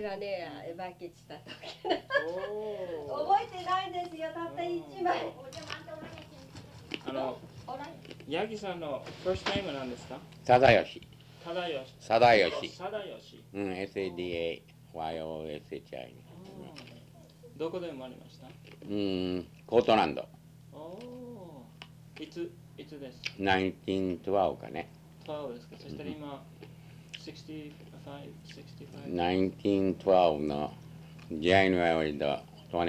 れがねバケチだったお覚えてないですよたった一枚あのヤギさんの first name は何ですか？貞吉忠義。貞吉貞義。うん SADAYOSHI どこで生まれました？うんコートランド。おおいついつです？1912かね。12ですか？そしたら今65 65 1912の January の23おー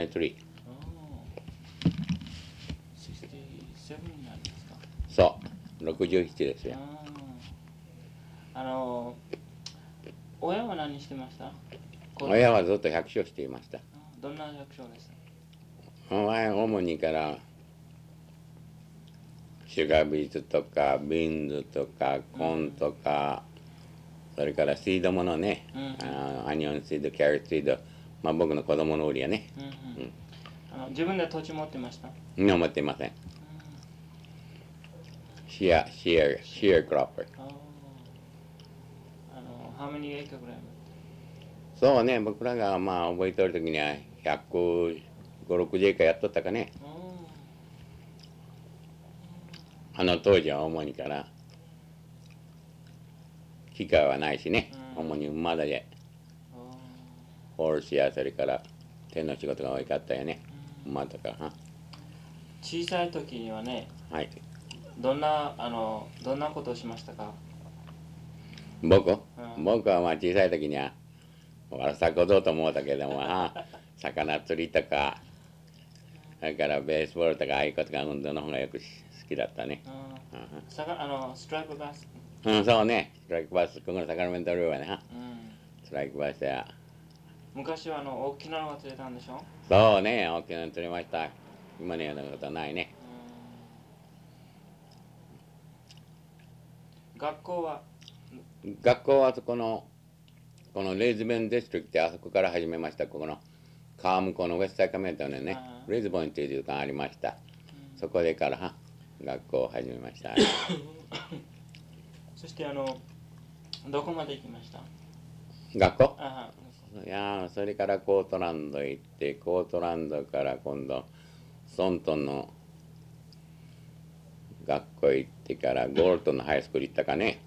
67になりますか。そう。67ですよ。あの親は何してました？親はずっと百姓していました。どんな役所です前主にからシュガービーズとかビーンズとかコーンとか、それからシードものね、うん。あのアニオンシードキャリットシードまあ僕の子供の売りやね。うんあの自分で土地持ってました？今持っていません。シアシアシアクロッパーあー。あの How many acre ぐらいそうね僕らがまあ覚えておる時には15060エーカーやっとったかね。あの当時は主にから機械はないしね、うん。主に馬だであホールスやそれから手の仕事が多かったよね。ー馬とかは小さい時にはねはい。どんなあのどんなことをしましたか？僕、うん。僕はまあ小さい時には悪さこどうと思うたけどもは 魚釣りとかそれからベースボールとかああいうことが運動の方がよく好きだったね、うん。あのストライクバスうん、そうね。ストライクバスここのサカラメントルーはねはうん。ストライクバスや。昔はあの大きなのが釣れたんでしょ？そうね大きなの釣れました。今のようなことはないね。うん。学校は？学校はそこのこのレイズベンディストリクトってあそこから始めました。ここの川向こうのウェスターカメントのねレイズボンっていう時間ありました。そこでからは学校を始めました そしてあのどこまで行きました？学校？あい。やーそれからコートランド行ってコートランドから今度ソントンの学校行ってからゴールトンのハイスクール行ったかね。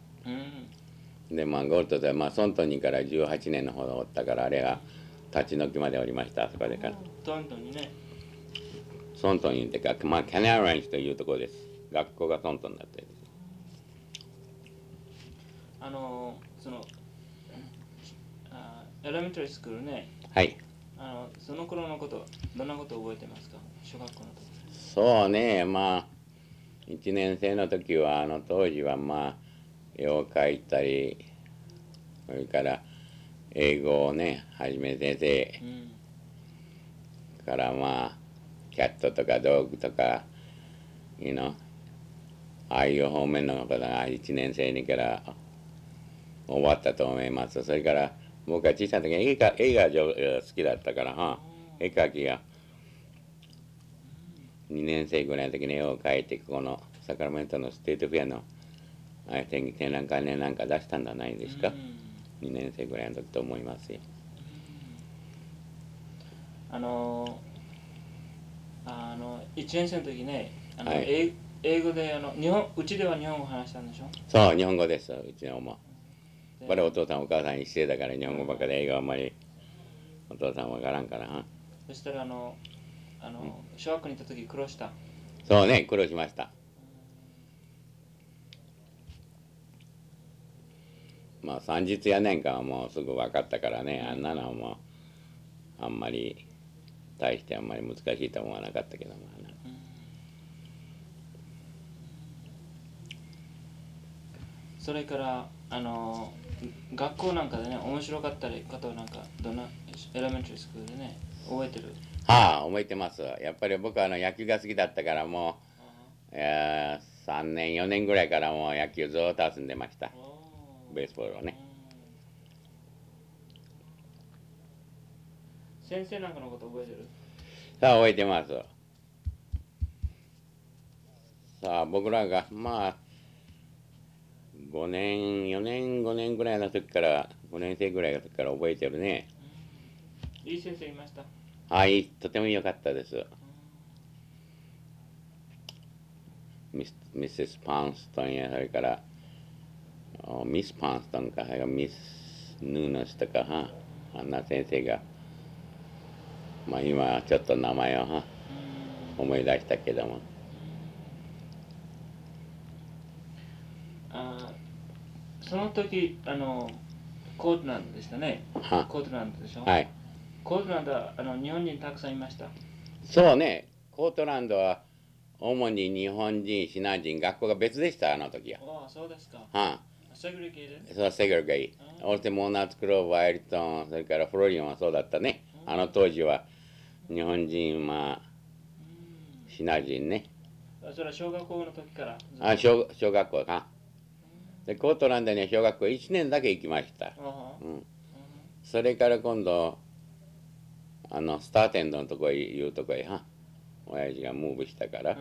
うん。でまあゴールトンでまあソントンにから18年のほどおったからあれが立ち退きまでおりましたあそこでか。らトントンにね。ソントンに行ってかまあキャナーランチというところです。学校がソントンだったですあのそのあエレメンタリースクールね。はい。あのその頃のことどんなこと覚えてますか？小学校の時。そうね。まあ1年生の時はあの当時はまあ絵を描いたりそれから英語をねはじめ先生うん。からまあ cat とか dog とか you know ああいう方面のことが1年生にから終わったと思います。それから僕は小さい時に絵が絵が上好きだったからは絵描きが2年生ぐらいの時に絵を描いてこのサカラメントの State Fair の展展覧会ねなんか出したんじゃないですか、2年生ぐらいの時と思いますよ。あのあの1年生の時ねあの、はい。英英語であの日本うちでは日本語話したんでしょ？そう日本語ですうちのも。やっぱりお父さんお母さん一世だから日本語ばっかり英語あんまり。お父さんわからんからはそしたらあのあの小学校に行った時苦労した。そうね苦労しました。まあ三日や年間はもうすぐ分かったからねあんなのはもうあんまり大してあんまり難しいと思わなかったけどもそれからあの学校なんかでね面白かったりことなんかどんなエレメンタリースクールでね覚えてる？はあ覚えてます。やっぱり僕はあの野球が好きだったからもう、えー、3年4年ぐらいからもう野球ずっと遊んでました。ベースボールをね。先生なんかのこと覚えてる？さあ覚えてます。さあ僕らがまあ5年4年5年ぐらいの時から5年生ぐらいの時から覚えてるね。いい先生いました。はいとても良かったです。ミスミセス・パンストンやそれからおミス・パンストンかそれからミス・ヌーノスとかはあんな先生がまあ今ちょっと名前をはうん思い出したけどもあーその時あのコートランドでしたね。は。コートランドでしょ。はい。コートランドはあの日本人たくさんいました。そうね。コートランドは主に日本人シナ人学校が別でしたあの時は。ああ、そうですか。は。セグレゲーあそうセグレゲイあそしてモーナッツクローブアイルトンそれからフロリオンはそうだったね。あの当時は日本人まあシナ人ね。それは小学校の時から。あ小小学校かでコートランドには小学校1年だけ行きました、うん、それから今度あのスターテンドのとこへいうとこへは親父がムーブしたから。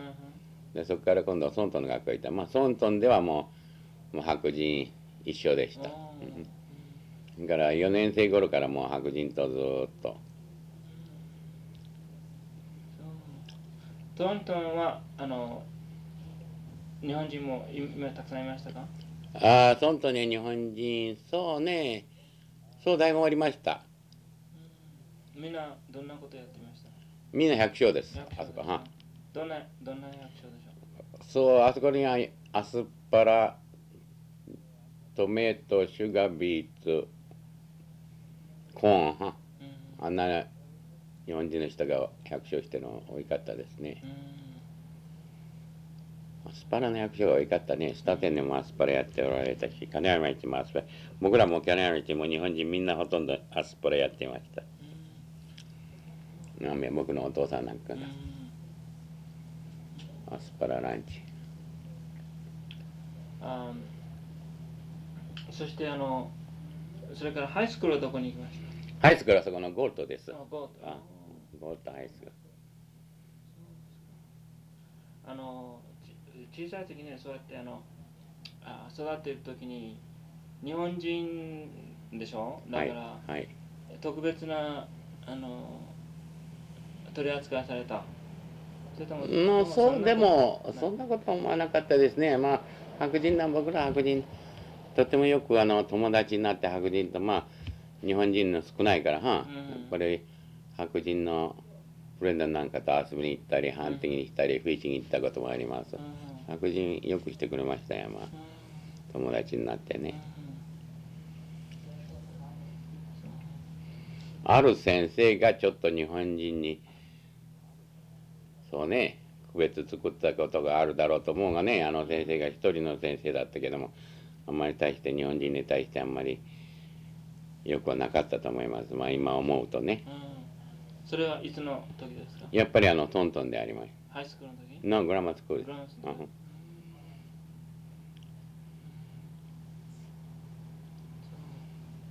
でそこから今度ソントンの学校へ行った。まあソントンではもうもう白人一緒でした。あだから4年生頃からもう白人とずーっと。トントンはあの日本人も今たくさんいましたか？ああソントンには日本人。そうね。そうだいぶおりました。みんなどんなことやってました？みんな百姓です。あそこはどんなどんな役所でしょそうあそこにはアスパラトメトシュガービーツコーンはううん。あんな日本人の人が百姓してるの多かったですね。うんアスパラの役所が多かったね。スタテンでもアスパラやっておられたし、金山市もアスパラ。僕らも金山市も日本人みんなほとんどアスパラやってました。なんで僕のお父さんなんかアスパラランチ。あそしてあのそれからハイスクールはどこに行きましハイスクールはそこのゴールドですた。あゴーあゴールドハイスクール。あのち小さい時にねそうやってあのあ育っている時に日本人でしょ？だから、はい。特別なあの取り扱いされた。それとものそそうでもそんなことは思わなかったですね。まあ白人な僕ら白人。とてもよくあの友達になって白人とまあ日本人の少ないからは、うんやっぱり白人のフレンドなんかと遊びに行ったりハンティングに行ったりフィッシングに行ったこともあります。う。ん白人よくしてくれましたよまあ。友達になってね。ある先生がちょっと日本人にそうね区別作ったことがあるだろうと思うがねあの先生が一人の先生だったけどもあんまり対して日本人に対してあんまりよくはなかったと思います。まあ今思うとね。うん。うんそれはいつの時ですか？やっぱりあのトントンであります。ハイスクールの時？のグラマースクール。グラマースクールうん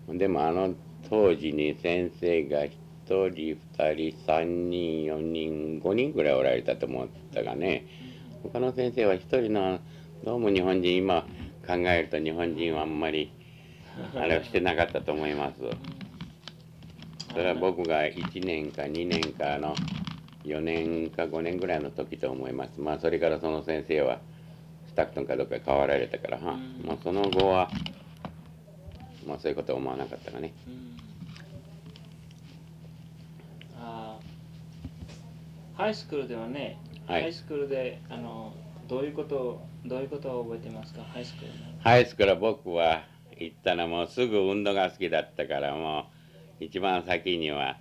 でもあの当時に先生が1人2人3人4人5人ぐらいおられたと思ったがね他の先生は一人のどうも日本人今考えると日本人はあんまりあれをしてなかったと思います。それは僕が1年か2年かの4年か5年ぐらいの時と思います。まあそれからその先生はスタクトンかどっか変わられたからは、うん。まあ、その後はまあそういうことは思わなかったがね。うん。あー。ハイスクールではね、はい。ハイスクールであのどういうことをどういうことを覚えていますか？ハイスクールの。ハイスクール僕は行ったのもうすぐ運動が好きだったからもう一番先には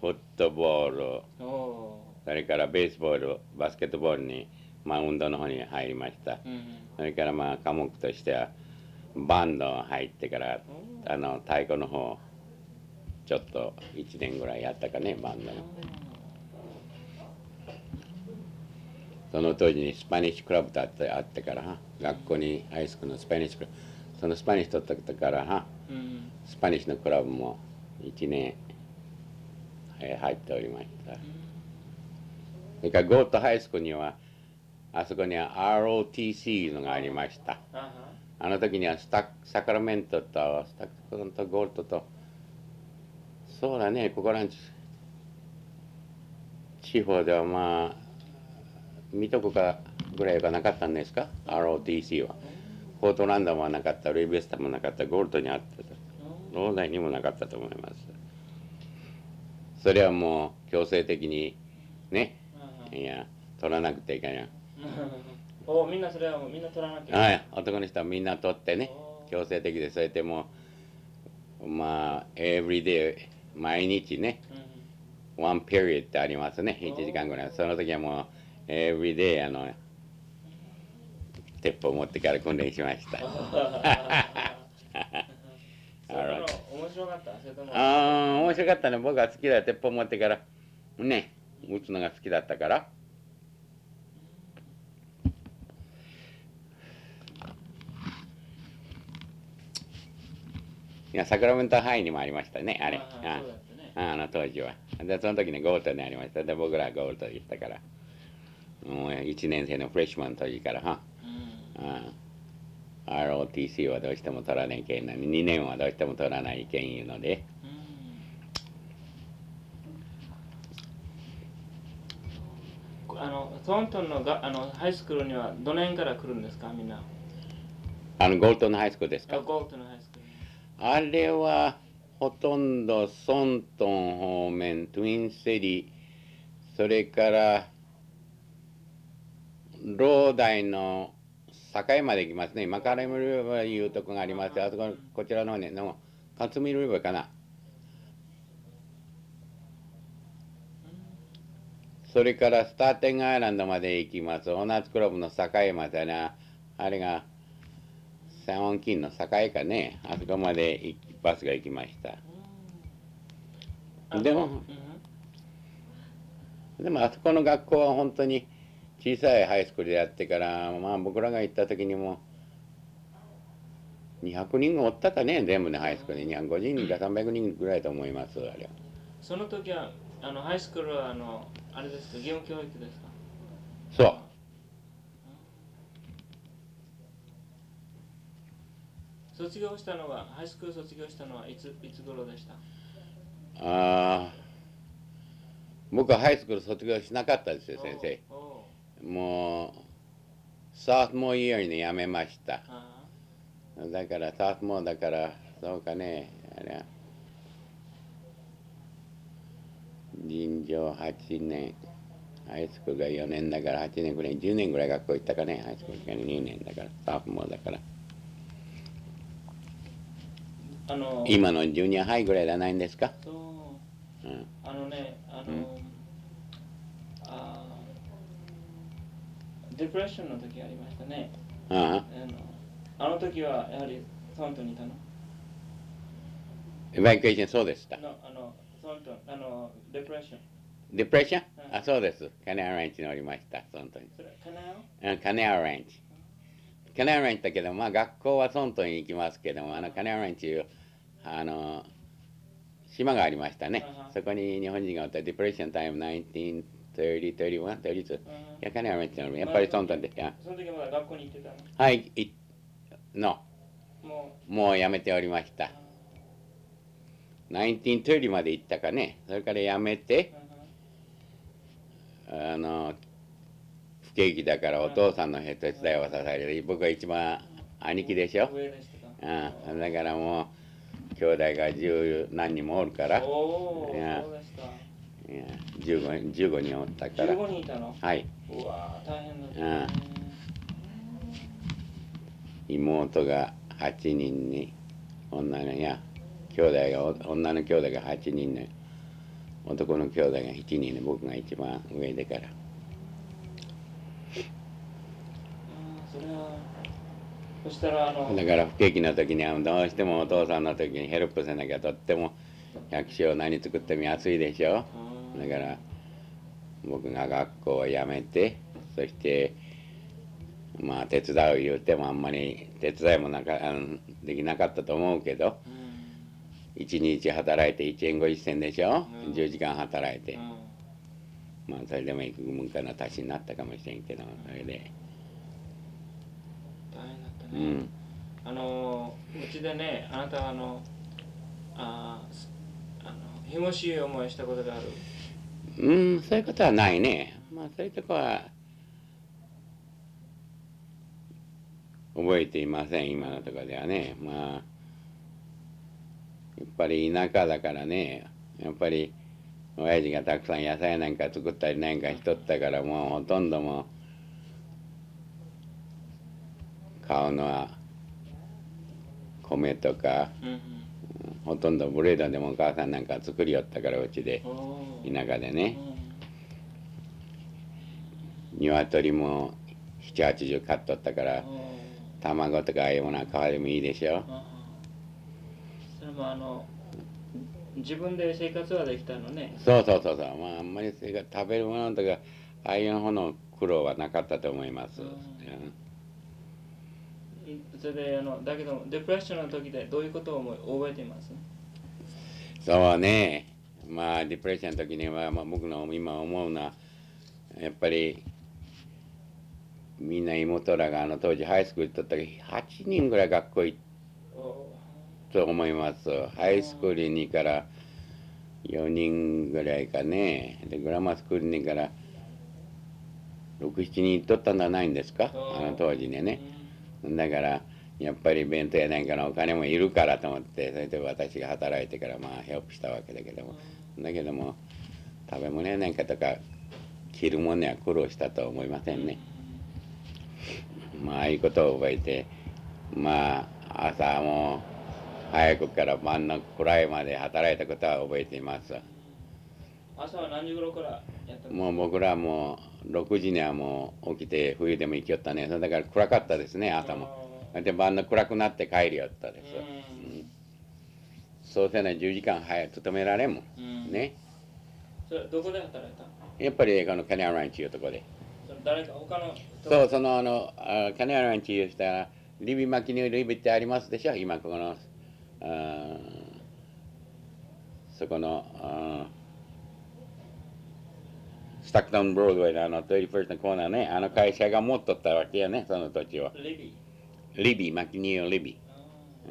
フットボール。それからベースボールバスケットボールに、まあ、運動の方に入りました。ー、うん。それからまあ科目としてはバンド入ってからあの太鼓の方ちょっと1年ぐらいやったかねバンドのその当時に Spanish club とあってあってから学校に high school の Spanish club その Spanish 取ったからは Spanish のクラブも1年、えー入っておりました。それからゴートハイスクにはあそこには ROTC のがありました。あはあの時にはスタサクラメントとスタクトとゴールドとそうだねここらん地方ではまあ見とこかぐらいがなかったんですか？ROTC は。ポートランドもなかったルイベスタもなかったゴールドにあったローダイにもなかったと思います。それはもう強制的にねいや取らなくてはいけない おみんなそれはもうみんな取らなきゃ。はい男の人はみんな取ってねお強制的でそうやってもうまあエブリデイ毎日ねうんワンペリッドってありますね1時間ぐらい。その時はもうエブリデイあの鉄砲持ってから訓練しました。面白かった？ああ面白かったね。僕は好きだ。よ鉄砲持ってからね撃つのが好きだったからいやサクラメントハイにもありましたねあれ。ああああの当時は。でその時にゴールドにありました。で僕らはゴールドでしたから。もう1年生のフレッシュマンの時からは。うん。ああ ROTC はどうしても取らないけんな2年はどうしても取らないけんいうので。うん。あのトントンのがあのハイスクールにはどの辺から来るんですかみんな。あのゴールドのハイスクールですか？あゴールドのハイスクールあれはほとんどソントン方面トゥインセリそれからローダイの境まで行きますね。マカレムリバーいうとこがあります。あそここちらの方ねのカツミリバーかな。それからスターティングアイランドまで行きます。オーナーズクラブの境までねあれがサンオンキンの境かね。あそこまでバスが行きました。でもうん。でもあそこの学校は本当に小さいハイスクールでやってからまあ僕らが行った時にも200人がおったかね。全部でハイスクールで250人か300人ぐらいと思いますあれは。その時はあのハイスクールはあのあれですか義務教育ですか？そう卒業したのはハイスクール卒業したのはいついつ頃でした？あー僕はハイスクール卒業しなかったですよ先生。もう。サーフモーイヤーに辞めました。あだからサーフモーだからそうかねあれは。尋常8年。ハイスクールが4年だから8年ぐらい10年ぐらい学校行ったかねハイスクールが2年だからサーフモーだからああの今のジュニアハイぐらいじゃないんですか、そう。うん、あのねあの、うん。あデプレッションの時ありましたね。ああ。のあの時はやはりソントンにいたの。エバイクエーションそうでした？のあのソントンあのデプレッション。デプレッション？うん。あそうです。カネアランチにおりました本当に。それカナうんカネアランチカネアランチだけどまあ学校はソントに行きますけどもあのカネアランチいうあの島がありましたね。そこに日本人がおった。デプレッションタイム1930 31 32いやカネアランチの。やっぱりソントンでその時まだ学校に行ってたの？はいいのももう辞めておりました1930まで行ったかねそれから辞めてう、あの不景気だからお父さんの手伝いをさせる。僕は一番兄貴でしょ、うん、だからもう兄弟が十何人もおるから。いや。いや 15, 15人おったから。15人いたの？はい。うわー大変だったね。妹が8人に女のいや兄弟がお女の兄弟が8人ね。男の兄弟が7人で僕が一番上でからそしたらあのだから不景気の時にはどうしてもお父さんの時にヘルプせなきゃとっても百姓何作っても安いでしょ。うん。だから僕が学校を辞めてそしてまあ手伝う言うてもあんまり手伝いもなかあのできなかったと思うけどうん。1日働いて1円50銭でしょ、うん。10時間働いて、うんまあそれでも幾分かの足しになったかもしれんけどそれで。大変だったね、うん。あのうちでねあなたはあのああのひもしい思いしたことがある？うんそういうことはないね。まあそういうとこは覚えていません今のところではね。まあやっぱり田舎だからね。やっぱり親父がたくさん野菜なんか作ったりなんかしとったからもうほとんどもう買うのは米とかうんうん。ほとんどブレードでもお母さんなんか作りよったからうちで田舎でね。うん鶏も780買っとったからお卵とかああいうものは買わでもいいでしょ。それもあの自分で生活はできたのね。そうそうそうそう。まああんまり食べるものとかああいうものの苦労はなかったと思います、うん。うん。それであのだけどデプレッションの時でどういうことを思い覚えています？そうね。まあディプレッションの時には、まあ、僕の今思うのはやっぱりみんな妹らがあの当時ハイスクール行っとったけど8人ぐらい学校行っおと思います。ハイスクールにから4人ぐらいかね。でグラマースクールにから67人行っとったんじゃないんですか？あの当時でね。だからやっぱり弁当やなんかのお金もいるからと思ってそれで私が働いてからまあヘルプしたわけだけども。だけども食べ物やなんかとか着るものには苦労したとは思いませんね。まあああいうことを覚えてまあ朝も早くから晩の暗いまで働いたことは覚えています。朝は何時頃からやったの？もう僕らはもう6時にはもう起きて冬でも行きよったね。だから暗かったですね朝も。で晩の暗くなって帰りよったです、うん。うん。そうせない10時間早く勤められんもん。うん。ね。それどこで働いたやっぱりこのカネアランチいうとこで。誰か他の人そうそのあのあカネアランチいうしたらリビ巻きにリビってありますでしょ？今ここのそこのスタックトンブロードウェイのあの31のコーナーね。あの会社が持っとったわけやねその土地を。レビリビマキニオリビ、あ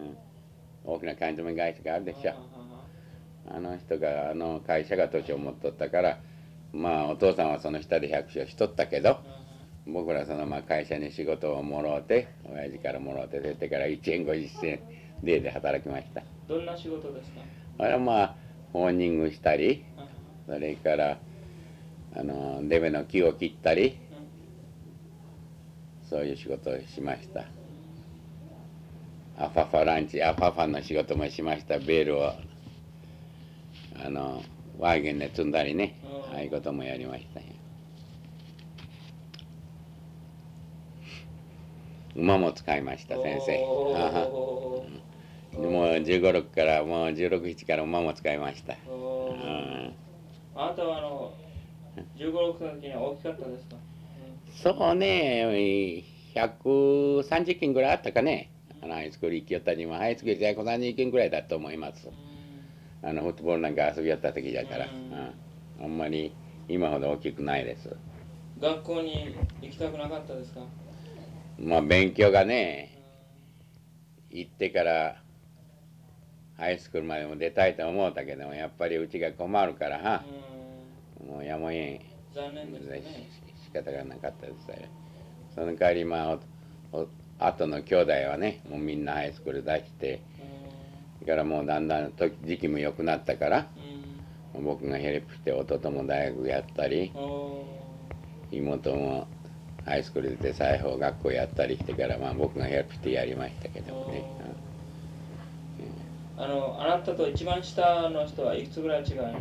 うん、大きな缶詰会社があるでしょ。ーああの人があの会社が土地を持っとったからまあお父さんはその下で百姓しとったけど僕らそのまあ会社に仕事をもろうて親父からもろうて出てから1円50銭でで働きました。ーどんな仕事ですか？あれはまあホーニングしたりあそれからあのデベの木を切ったりそういう仕事をしました。アファファランチアファファの仕事もしました。ベールをあのワーゲンで積んだりね。うん。ああいうこともやりました。よ馬も使いました先生もう1 5六からもう1 6 7から馬も使いました。あなたはあの15、6の時には大きかったですか、そうね、130件ぐらいあったかね。あのハイスクール行きよったにも、ハイスクールで130件ぐらいだと思います。あのフットボールなんか遊びよった時だから、うん。うん。あんまり今ほど大きくないです。学校に行きたくなかったですか、まあ勉強がね、行ってからハイスクールまでも出たいと思ったけども、やっぱりうちが困るから、はうん。もうやむをえん。残念ですね。仕方がなかったですねその代わりまあ後の兄弟はねもうみんなハイスクール出してそれからもうだんだんと時期も良くなったからうん。僕がヘルプして弟も大学やったり妹もハイスクール出て裁縫学校やったりしてからまあ僕がヘルプしてやりましたけどもね、ーあのあなたと一番下の人はいくつぐらい違う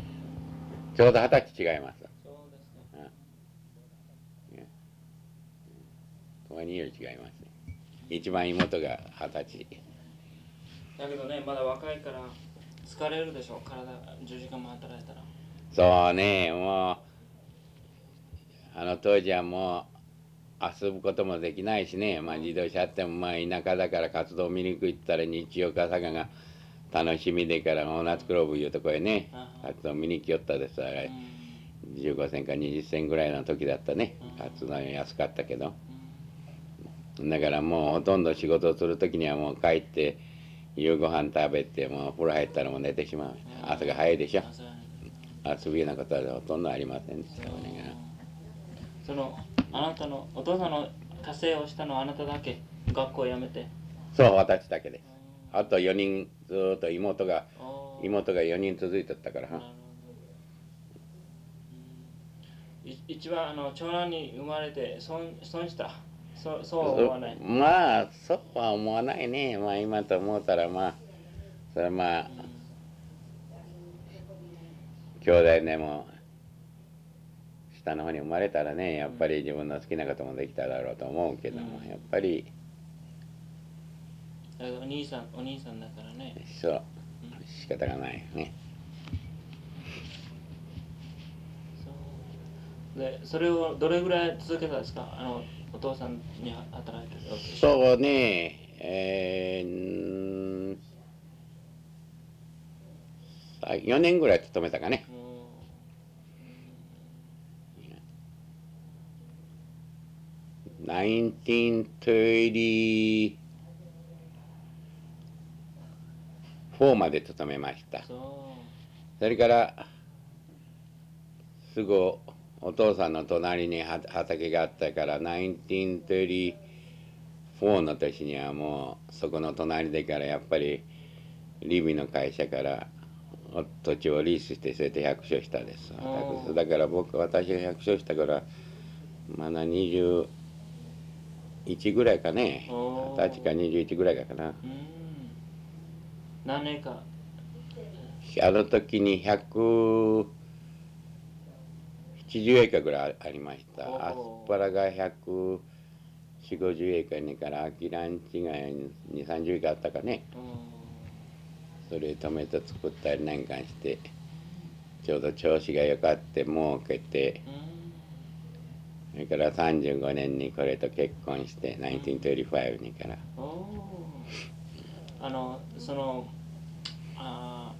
ちょうど二十歳違います。そうですか。20 years 違います。ね一番妹が二十歳。だけどね、まだ若いから疲れるでしょ、体10時間も働いたら。そうね。もうあの当時はもう遊ぶこともできないしね、まあ、自動車あってもまあ田舎だから活動見に行ったら日曜か坂が楽しみでから大夏クローブいうとこへねあ活動見に来よったです。あれ15銭か20銭ぐらいの時だったね。うん。活動安かったけど。だからもうほとんど仕事をする時にはもう帰って夕ご飯食べてもう風呂入ったらもう寝てしまう。朝が早いでしょ。遊びようなことはほとんどありませんでしたねそのあなたのお父さんの家政をしたのはあなただけ？学校を辞めて？そう私だけです。あと4人ずーっと妹が妹が4人続いとったから一番あの長男に生まれて損損した？そうそうは思わない？まあそうは思わないね。まあ今と思ったらまあそれはまあ兄弟でも下の方に生まれたらねやっぱり自分の好きなこともできただろうと思うけどもうん。やっぱりお兄さんお兄さんだからね。そう。仕方がないね。でそれをどれぐらい続けたんですか？あのお父さんに働いてるそうね。えー、4年ぐらい勤めたかね、1930 4まで勤めました。それからすぐお父さんの隣に畑があったから1934の年にはもうそこの隣でからやっぱりリビの会社から土地をリースしてそれで百姓したです。だから僕私が百姓したからまだ21ぐらいかね。20歳か21ぐらいかな。何年か。あの時に170エーカーぐらいありました。アスパラが14050エーカーにからアキランチが2 3 0エーカーあったかね。うん。それトメト作ったりなんかしてちょうど調子が良かって儲けてそれから35年にこれと結婚して1935にからあのそのあ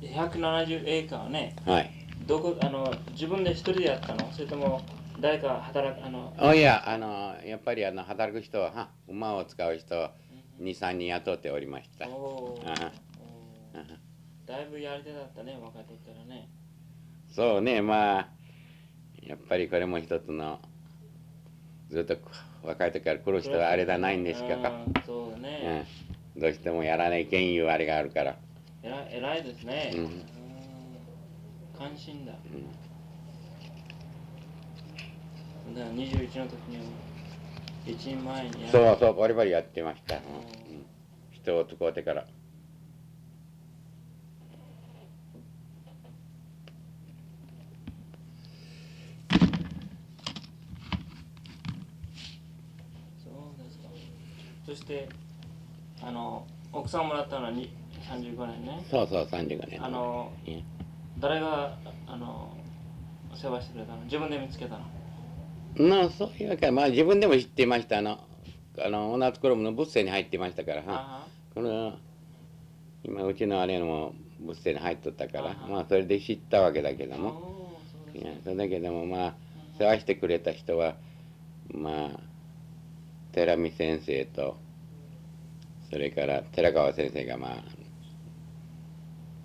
ー170エーカーはねはい。どこあの自分で一人でやったの？それとも誰か働くあのおいやあのやっぱりあの働く人はは馬を使う人23人雇っておりました。だいぶやり手だったね若い時からね。そうねまあやっぱりこれも一つのずっと若い時から苦労したあれだないんですか。そうだね、うん、どうしてもやらないけんいうあれがあるから、えらい偉いですね、うん。うん関心だ。うん、だから21の時には一人前にそうそうバリバリやってました、うん。う人を使うてから。そうですか。そしてあの奥さんもらったのはに35年ね。そうそう35年。あのうん。誰があの世話してくれたの？自分で見つけたの？まあそういうわけでまあ自分でも知ってましたあの。あのオナツクロムのブッセに入ってましたからは。あこの今うちのあれのもブッセに入っとったからまあそれで知ったわけだけあども。いやそれだけどもまあ世話してくれた人はまあ寺見先生とそれから寺川先生がまあ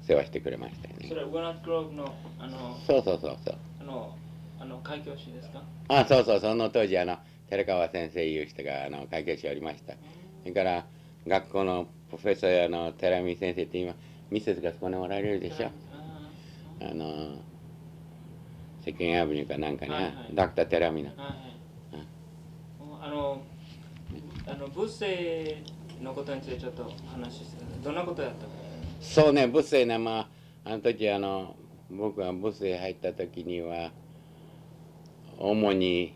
世話してくれましたよね。それはウガナットグローブのあのそうそうそうそう。あのあの開教師ですか？あそうそうその当時あの寺川先生いう人があの会計士おりました。それから学校のプロフェッサーの寺見先生って今ミセスがそこにおられるでしょ？ああの世間アブニューかなんかに、はいはい。ダクター寺見の。ーはいはい。あのあのブッセのことについてちょっと話してどんなことやったかそうね、ブッセね、まあ、あの時あの、僕がブッセ入った時には、主に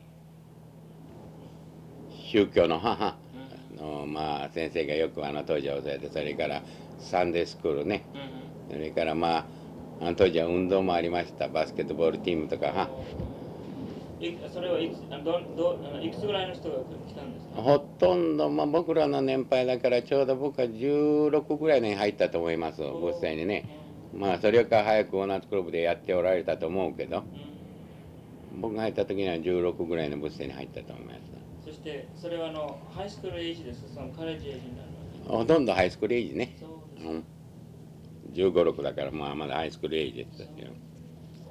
宗教の母の、まあ、先生がよくあの当時は教えて、それからサンデースクールね、それからまあ、あの当時は運動もありました、バスケットボールチームとか、はいそれはいくつあどどあのいくつぐらいの人が来たんですか？ほとんど、まあ、僕らの年配だから、ちょうど僕は16ぐらいに入ったと思います、ブッセにね。まあ、それよりか早くオーナーズクラブでやっておられたと思うけど、うん。僕が入った時には16ぐらいのブッセに入ったと思います。そしてそれはあのハイスクールエイジですか？そのカレッジエイジになるほとんどハイスクールエイジね、そうですうん、1 5 6だからまあまだハイスクールエイジですよ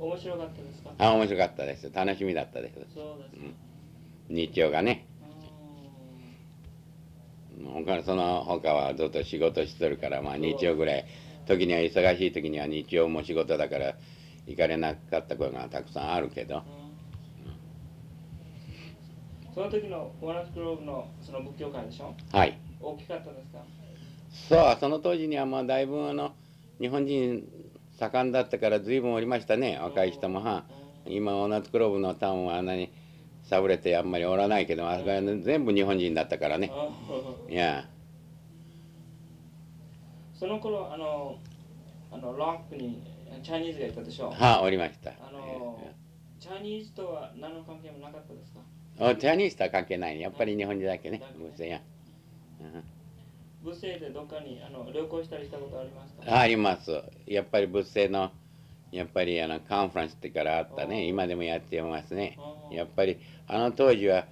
面白かったですか？あ面白かったです楽しみだったです。そうですか、日曜がね。う他その他はずっと仕事しとるからまあ日曜ぐらい。時には忙しい時には日曜も仕事だから行かれなかったことがたくさんあるけど。んうん。その時のワナスクローブのその仏教会でしょ？はい。大きかったですか？そうその当時にはまあだいぶあの日本人盛んだったから随分おりましたね若い人もは。今オナツクローブのタウンはあんなにさぶれてあんまりおらないけどあそこは全部日本人だったからね。いや。その頃あのあのロックにチャイニーズがいたでしょ。はおりました。あのチャイニーズとは何の関係もなかったですか？おチャイニーズとは関係ないね。やっぱり日本人だけねだけ無線やブッセイでどっかにあの旅行したりしたことありますか？ああります。やっぱり仏政のやっぱりあのカンフランスってからあったね。今でもやってますね。うんやっぱりあの当時は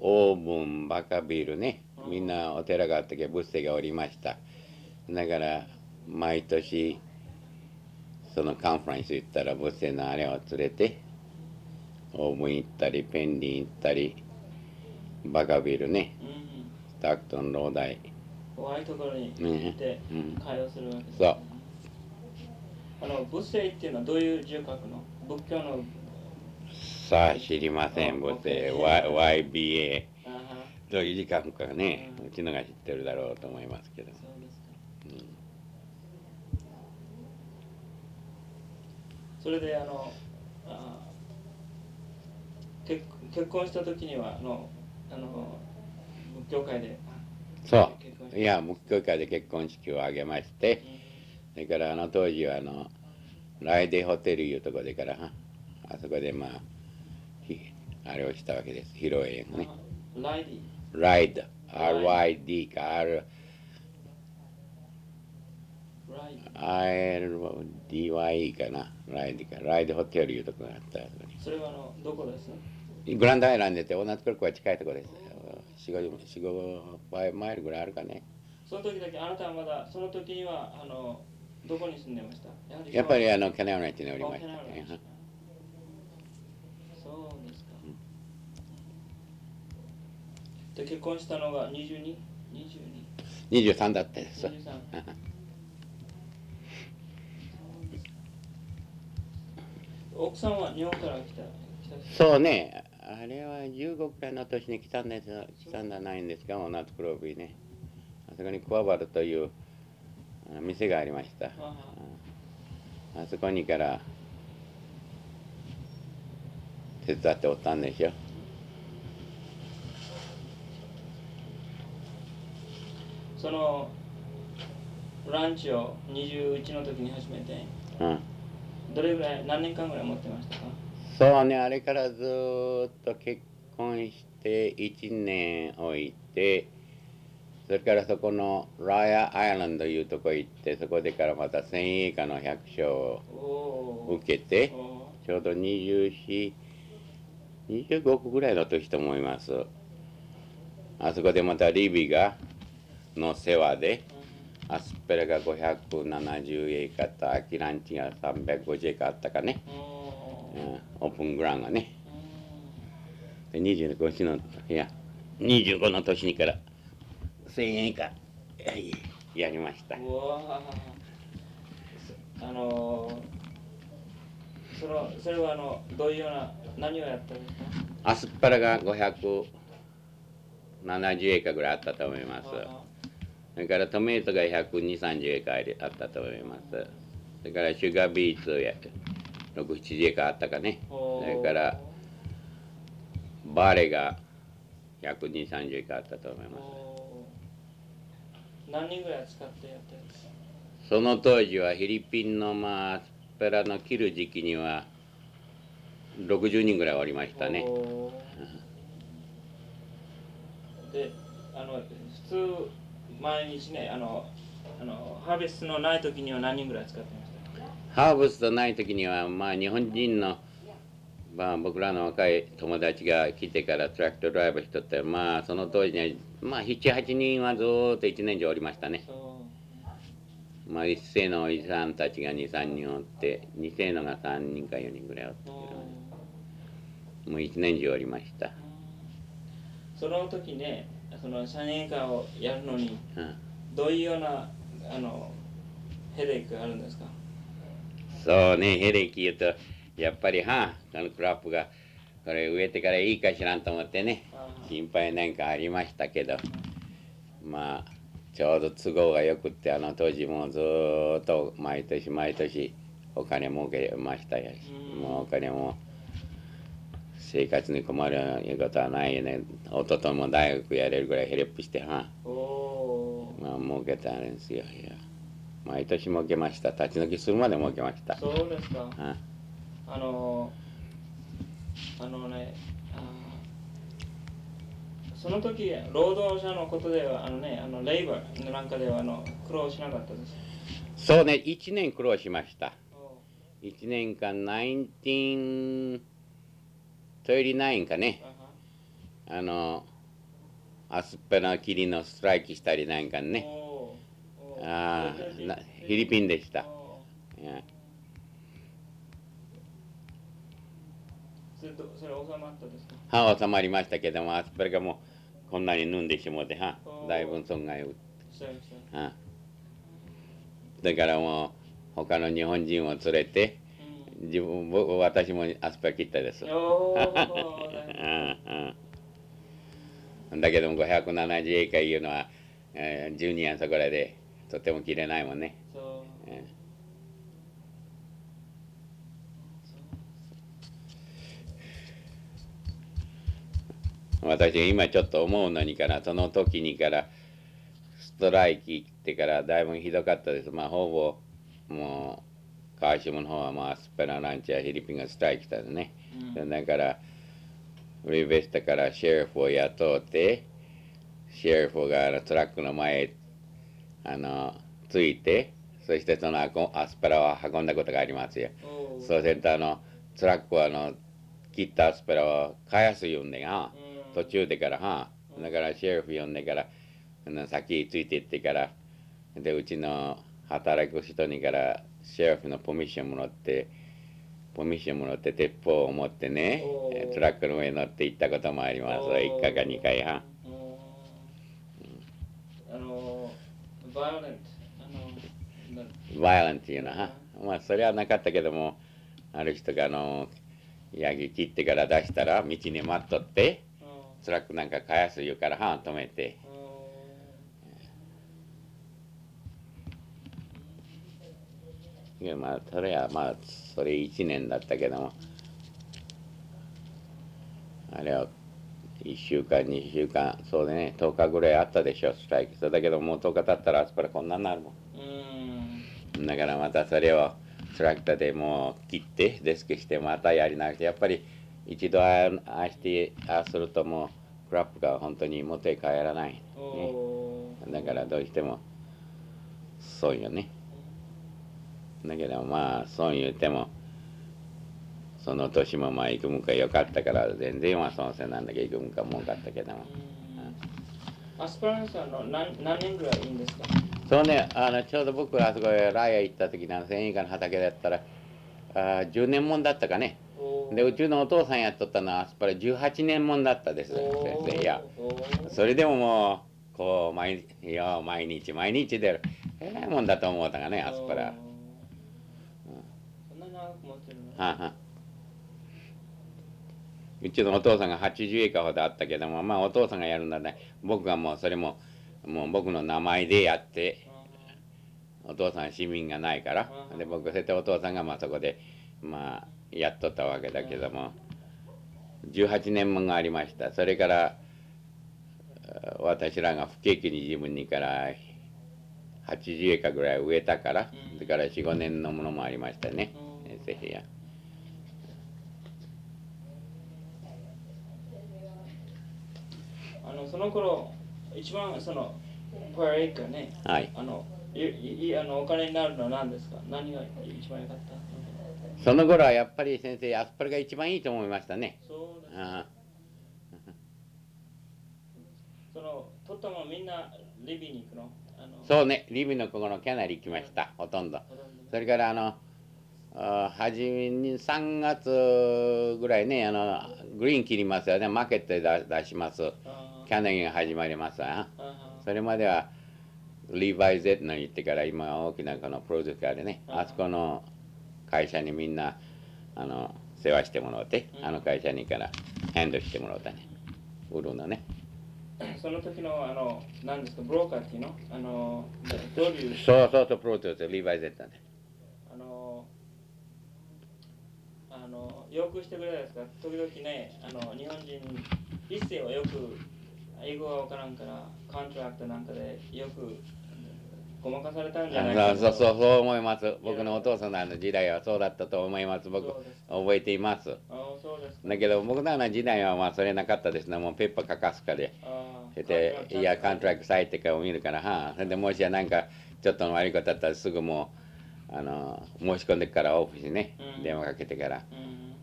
オーブンバカビールねみんなお寺があったけど仏政がおりました。だから毎年そのカンフランス行ったら仏政のあれを連れてオーブン行ったりペンリン行ったりバカビールね。うん。スタックトンローダイ怖いところに行ってうん。会話するわけです、そう。あの仏政っていうのはどういう字を書くの？仏教の。さあ知りません仏政 Y- YBA どういう時間かねうちのが知ってるだろうと思いますけど。そうですか。うん。それであのあ結結婚した時にはあのあの仏教界で。そういや木教会で結婚式を挙げましてうそれからあの当時はあのライデホテルいうとこでからはあそこでまあひあれをしたわけです。披露宴をんね。あライディ？ライド RYD か。R RDYE かな。ライドか。ライドホテルいうとこがあった。それはあのどこです？グランドアイランドって同じとこは近いところです45マイルぐらいあるかね。その時だけあなたはまだその時にはあのどこに住んでました？やっぱりあのキャナルナイトにおりましたね。そうですか。で結婚したのが 22?22 23だったです。23奥さんは日本から来た来たそうねあれは15くらいの年に来たんです来たんじゃないんですかオナツクロービーね。あそこにクワバルという店がありました。あそこにから手伝っておったんでしょ。そのランチを21の時に始めてうん。どれぐらい何年間ぐらい持ってましたか？そうねあれからずーっと結婚して1年置いてそれからそこのライアアイランドいうとこ行ってそこでからまた1000円以下の百姓を受けておちょうど24 25億ぐらいの時と思います。あそこでまたリビがの世話でアスペラが570円以下とアキランチが350円以下あったかね、オープングランがね。で25のいや25の年にから。1000円以下。やりました。あのー、そのそれはあのどういうような何をやったんですか？アスパラが570円かぐらいあったと思います。それからトメイトが12030円かあったと思います。それからシュガービーツをやって67時間あったかね。それからバーレが12030回あったと思います。何人ぐらい使ってやってるんですかその当時はフィリピンのまあスペラの切る時期には60人ぐらいおりましたね、であの普通毎日ねあのあのハーベストのない時には何人ぐらい使ってハーブストない時にはまあ日本人のまあ僕らの若い友達が来てからトラクタードライバーしとってまあその当時にはまあ78人はずーっと一年中おりましたね。まあ一世のおじさんたちが23人おって二世のが3人か4人ぐらいおって。うんもう一年中おりました、その時ねその3年間をやるのにうん、どういうようなあのヘデイクがあるんですか？そうねヘレキ言うとやっぱりはあこのクラップがこれ植えてからいいかしらんと思ってね心配なんかありましたけどまあちょうど都合がよくってあの当時もずーっと毎年毎年お金儲けましたようん。もうお金も生活に困るいうことはないよね。弟も大学やれるぐらいヘルプしてはまあ儲けたんですよ。いや毎年儲けました。立ち退きするまで儲けました。そうですか。はあのあのねその時労働者のことではあのねあのレイバーのなんかではあの苦労しなかったです。そうね1年苦労しました。お1年間1939かね。あは。あのアスペナキリのストライキしたりなんかねあなフィリピンでした。おいや。ーそれとそれ収まったですか？歯収まりましたけどもアスペラがもうこんなに飲んでしもうてはだいぶ損害をそうそうはだからもう他の日本人を連れてうん自分僕私もアスペラ切ったです。だけども570エーカーいうのは、えー、12年そこらでとても切れないもんね、私今ちょっと思うのにからその時にからストライキってからだいぶひどかったです。まあほぼもう川下の方はまあスペラランチやフィリピンがストライキしたんでね、うん。だからリベスタからシェリフを雇ってシェリフがトラックの前へあのついてそしてそのアコアスパラを運んだことがありますよ。そうするとあのトラックはあの切ったアスパラを返す言うんでがうん。途中でからはだからシェリフ呼んでからあの先ついていってからでうちの働く人にからシェリフのポミッションもらってポミッションもらって鉄砲を持ってねトラックの上に乗って行ったこともあります。おー1回か2回はあの、バイオレンっていうのは？まあそれはなかったけどもある人があのヤギ切ってから出したら道に待っとってトラックなんか返す言うからは止めて。いやまあそれはまあそれ1年だったけども。あれは1週間2週間そうでね10日ぐらいあったでしょストライキそうだけどもう10日経ったらあそこからこんなになるもうん、んだからまたそれをトラクターでもう切ってデスクしてまたやりなくて。やっぱり一度あああしてああするともうクラップが本当に元へ帰らない、おー。だからどうしてもそうよね。だけどまあそう言ってもその年もまあ行くむか良かったから全然まあ損せなんだけど行くむかも多かったけども。うん。アスパラガスはあの何何年ぐらいいいんですか？そうねあのちょうど僕があそこへライア行った時の繊維化の畑だったらあ10年もんだったかね。でうちのお父さんやっとったのはアスパラ18年もんだったです。先生いやそれでももうこう毎日いや毎日毎日出るええもんだと思ったがねアスパラ。おー。そんな長く持ってるの？はあはあうちのお父さんが80エーカーほどあったけどもまあお父さんがやるんだね。僕がもうそれももう僕の名前でやってお父さん市民がないから。うんで僕それとお父さんがまあそこでまあやっとったわけだけども。18年分がありました。それからあ私らが不景気に自分にから80エーカーぐらい植えたからうんそれから45年のものもありましたね。うん。ぜひやあのその頃一番そのパーエイカーねはい。あのいいいあのお金になるのは何ですか？何が一番良かった？その頃はやっぱり先生アスパラが一番いいと思いましたね。そうですあ そのとってもみんなリビに行くの？そうね。リビのここのキャナリ行きましたほとんど。それからあのあはじめに3月ぐらいねあのグリーン切りますよね。マーケットで出出しますャナリが始まりますわ。それまではリーバイ・ゼットの言ってから今大きなこのプロジェクトがあるね。うんあそこの会社にみんなあの世話してもらってうん。あの会社にからヘンドしてもらったね。売るのね。ーその時のあの何ですかブローカーっていうの？あのどういう？そうそうそうプロジェクトリーバイ・ゼットね。あのあのよくしてくれないですか時々ねあの日本人一世はよく英語がわからんから contract なんかでよくごまかされたんじゃないかそうとそうそうそう思います。僕のお父さんのあの時代はそうだったと思います。僕覚えています。あそうですか。だけど僕らの時代はまあそれなかったですね。もうペッパー書かすかで。あそれでいや contract とされてから見るからはあ。それでもしやなんかちょっと悪いことあったらすぐもうあの申し込んでからオフィスにね、うん。電話かけてから。うん。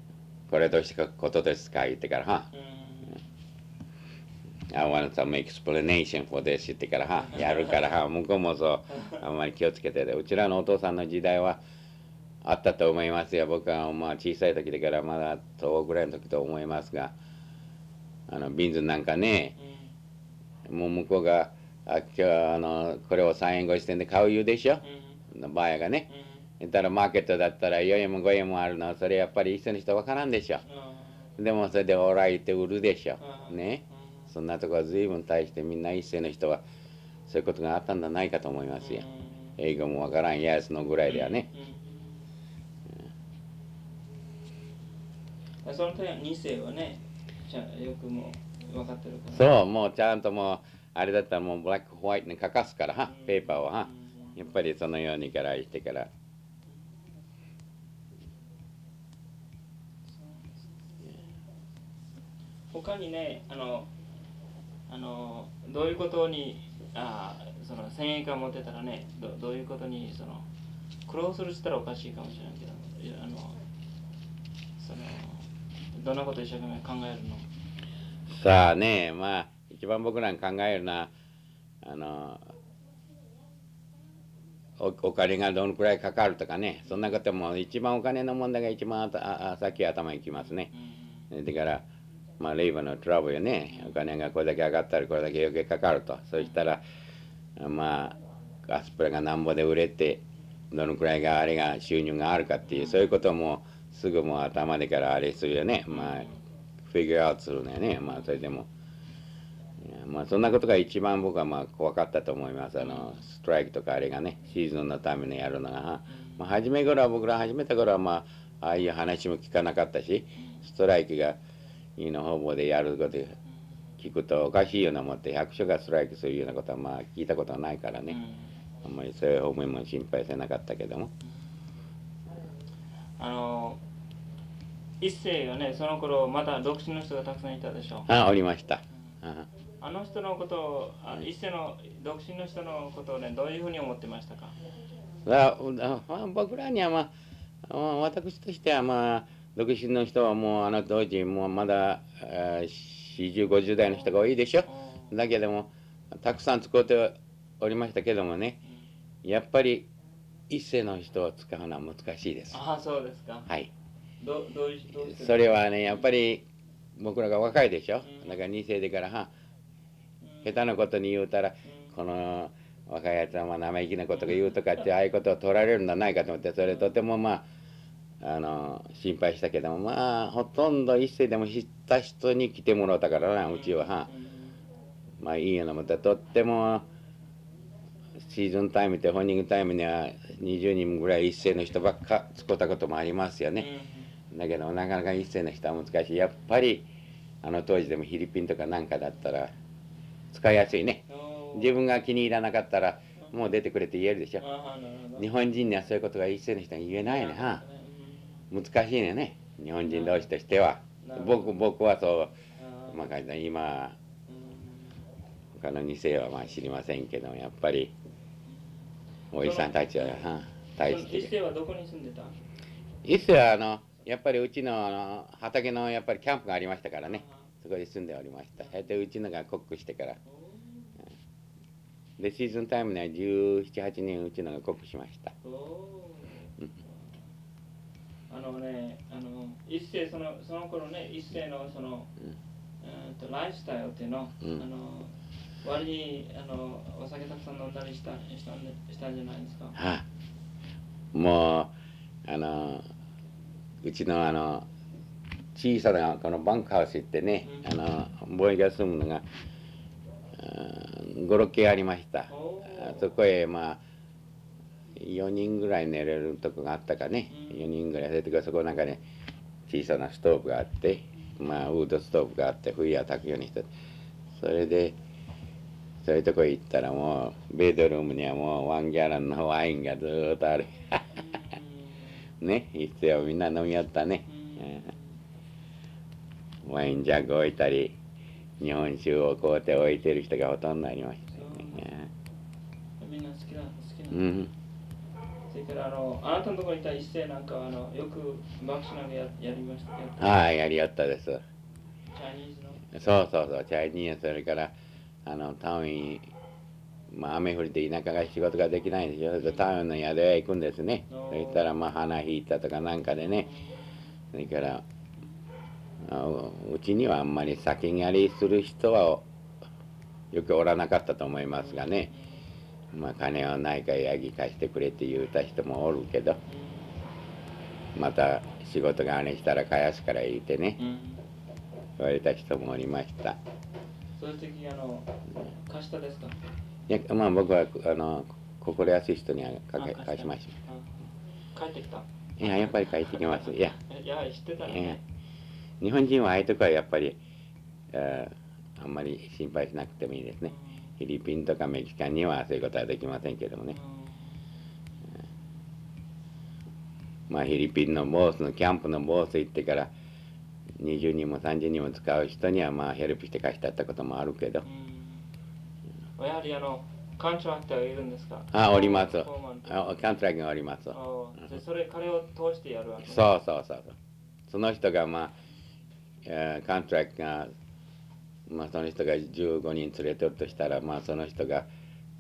これどうしてことですか？言ってからはうん I want some explanation for this 言ってからはやるからは向こうもそう。あんまり気をつけてて。うちらのお父さんの時代はあったと思いますよ。僕はまあ小さい時だからまだ10ぐらいの時と思いますがあのビンズなんかねもう向こうがあ今日あのこれを3円5銭で買う言うでしょ？うんバーヤがね。うん言ったらマーケットだったら4円も5円もあるの。はそれやっぱり一緒の人わからんでしょ。でもそれでオーライって売るでしょ。うね。うんそんなとこは随分対してみんな一世の人はそういうことがあったんじゃないかと思いますよ。英語もわからん。やつのぐらいではね。うんその点2世はねよくもう分かってるから。そうもうちゃんともうあれだったらもうブラックホワイトに書かすからはペーパーをは。やっぱりそのようにからしてから。他にねあのあのどういうことにあその1000円間持ってたらねどどういうことにその苦労するって言ったらおかしいかもしれないけどあのそのどんなこと一生懸命考えるの？さあねまあ一番僕らが考えるのはあのおお金がどのくらいかかるとかねそんなことも一番お金の問題が一番あたああ先頭にきますね。うん。だからまあレイバーのトラブルよね。お金がこれだけ上がったらこれだけ余計かかると。そしたらまあアスプラがなんぼで売れてどのくらいがあれが収入があるかっていうそういうこともすぐもう頭でからあれするよね。まあフィギュアアウトするのよね。まあそれでも。まあそんなことが一番僕はまあ怖かったと思います。あのストライキとかあれがねシーズンのためにやるのが、まあ、初め頃は僕ら始めた頃はまあああいう話も聞かなかったしストライキがいいの方々でやること聞くとおかしいようなもって百姓がストライキするようなことはまあ聞いたことはないからね、あんまりそういう方面も心配せなかったけども。あの一世はねその頃まだ独身の人がたくさんいたでしょあおりました。ああ。の人のことをあ一世の独身の人のことをねどういうふうに思ってましたか？だあまあ僕らには、まあ、まあ私としてはまあ独身の人はもうあの当時もうまだ4050代の人が多いでしょ。だけどもたくさん使っておりましたけどもねやっぱり一世の人を使うのは難しいです。ああそうですか。はい。どどういうどうそれはねやっぱり僕らが若いでしょ。うん。だから2世でからはうん。下手なことに言うたらこの若いやつはまあ生意気なことが言うとかってああいうことを取られるんじゃないかと思ってそれとてもまああの心配したけどもまあほとんど一世でも知った人に来てもらったからなうちは。まあいいよなまたとってもシーズンタイムってホーニングタイムには20人ぐらい一世の人ばっか使ったこともありますよね。だけどなかなか一世の人は難しい。やっぱりあの当時でもフィリピンとかなんかだったら使いやすいね。うん自分が気に入らなかったらもう出てくれって言えるでしょ。日本人にはそういうことが一世の人に言えないね。は難しいね。ね日本人同士としては。僕僕はそう。まあ今他の2世はまあ知りませんけどやっぱりおじさんたちはは対し一て世はどこに住んでた？一世はあのやっぱりうちのあの畑のやっぱりキャンプがありましたからね。そこで住んでおりました。それでうちのがコックしてから。でシーズンタイムには1718年うちのがコックしましたあのね、あの一世そのその頃ね、一世のその、うん。えーとライフスタイルっていうの、うん。あの割にあのお酒たくさん飲んだりしたしたんでしたんじゃないですか。はあ、もうあのうちのあの小さなこのバンクハウス行ってね、うあのボーイが住むのが56軒ありました。そこへまあ4人ぐらい寝れるとこがあったかね、うん。4人ぐらいそれとかそこの中に小さなストーブがあってまあウードストーブがあって冬は炊くようにして。それでそういうとこ行ったらもうベッドルームにはもうワンギャランのワインがずーっとある。ね一世はみんな飲みよったね、うん。ワインジャッグ置いたり日本酒をこうやって置いてる人がほとんどありましたよね、うん。みんな好きな好きな。うんそれからあのあなたのところにいた一世なんかはあのよくバクシナグややりましたけど、ああやりよったです。チャイニーズの？そうそうそうチャイニーズそれからあのタウンにまあ雨降りで田舎が仕事ができないんでしょ。それでタウンの宿屋へ行くんですね。そしたらまあ花引いたとかなんかでね。それからあうちにはあんまり先狩りする人はよくおらなかったと思いますがねまあ金はないからヤギ貸してくれって言うた人もおるけどまた仕事があれしたら返すから言うてねうん。うん言われた人もおりましたそういう時あの貸したですか？いやまあ僕はあの心安い人にはかけあ返しましうん帰ってきた。たいややっぱり返ってきますいやえ いや知ってたね。日本人はああいうとこはやっぱり、えーあんまり心配しなくてもいいですねフィリピンとかメキシカンにはそういうことはできませんけどもね。まあフィリピンのボースのキャンプのボース行ってから20人も30人も使う人にはまあヘルプして貸してあったこともあるけど。うん。やはりあのカントラクターがいるんですか？あおります。あキャントラックがおります。おでそれ彼を通してやるわけね。そうそうそうそう。その人がまあ、えー、カントラクトが、まあ、その人が15人連れてるとしたらまあその人が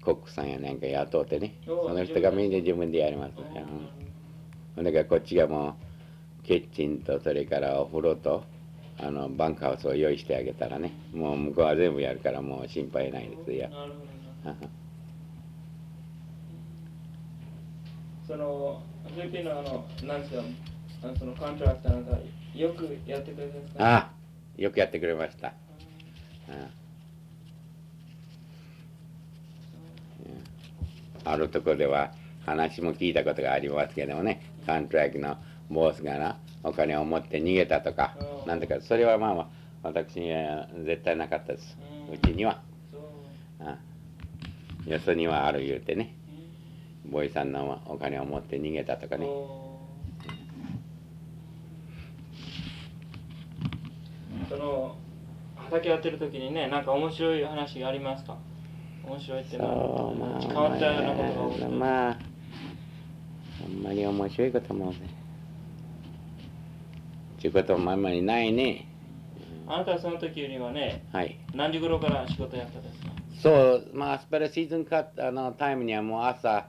コックさんやなんか雇ってねおその人がみんな自分でやります、ううん、だからこっちがもうキッチンとそれからお風呂とあのバンクハウスを用意してあげたらねもう向こうは全部やるからもう心配ないですよ。そのフィリピンのあのなんですかあのそのカントラクターなんかよくやってくれるんですか？ああよくやってくれました、うんあるところでは話も聞いたことがありますけどもね、カントラクトのボスがな、お金を持って逃げたとかう、ん。なんとか、それはまあまあ、私には絶対なかったです。うちには。よそにはある言うてね、ボーイさんのお金を持って逃げたとかね。その畑やってる時にね、なんか面白い話がありますか？面白いってそのはう、まあ、変わったようなことがまあ、あんまり面白いこともね、ちゅうこともあんまりないね。あなたはその時にはね、はい。何時頃から仕事やったですか？そう、まあ、スペラシーズンカットあのタイムにはもう朝、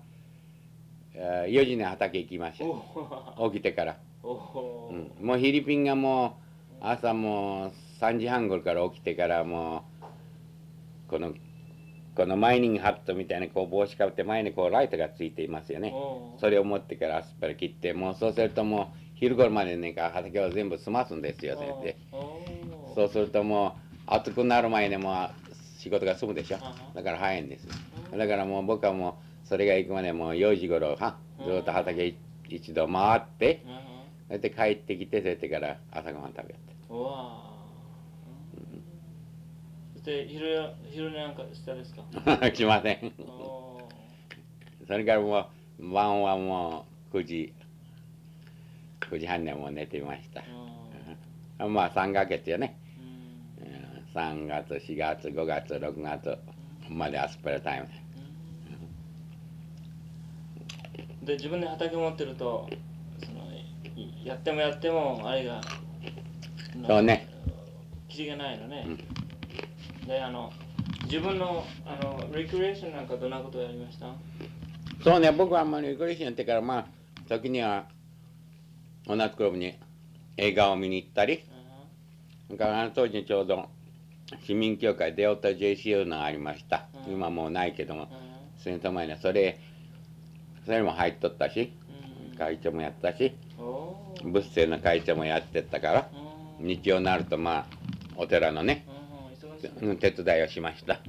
えー4時に畑行きましおた。お起きてから。うん、もうフィリピンがもう朝もう3時半頃から起きてからもうこのこのマイニングハットみたいなこう帽子かぶって前にこうライトがついていますよね。おそれを持ってからアスパラ切ってもうそうするともう昼頃までね畑を全部済ますんですよ先生おそうするともう暑くなる前にもう仕事が済むでしょ。だから早いんですだからもう僕はもうそれが行くまでもう4時頃はずっと畑一度回ってそれで帰ってきてそれでから朝ごはん食べよってうわそして昼昼寝なんかしたですか？来ません。おそれからもう晩はもう9時9時半にはもう寝ていましたー。まあ3ヶ月よね。うんうん3月、4月、5月、6月までアスパラタイム。で自分で畑持ってるとそのいやってもやってもあれがそうねキリがないのね、うんであの自分のあのレクリエーションなんかどんなことをやりました？そうね僕はあんまり苦しいやってからまあ時には同じクラブに映画を見に行ったりうだからあの当時ちょうど市民協会デオタ JCU のがありました、うん今もうないけどもんうん。その前にはそれそれも入っとったしうん。会長もやったし物政の会長もやってったからうん。日曜になるとまあお寺のね手伝いをしました。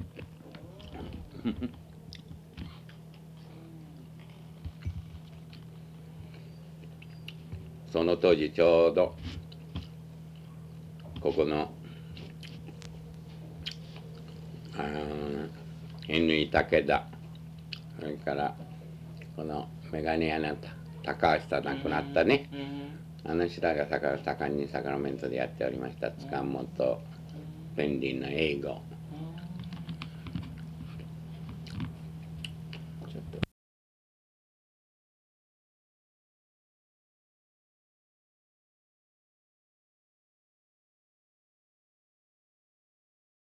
その当時ちょうどここのあー NE 武田それからこのメガネ屋の高橋さん亡くなったね、あの人らが盛んにサクラメントでやっておりました。塚本ペンリンの英語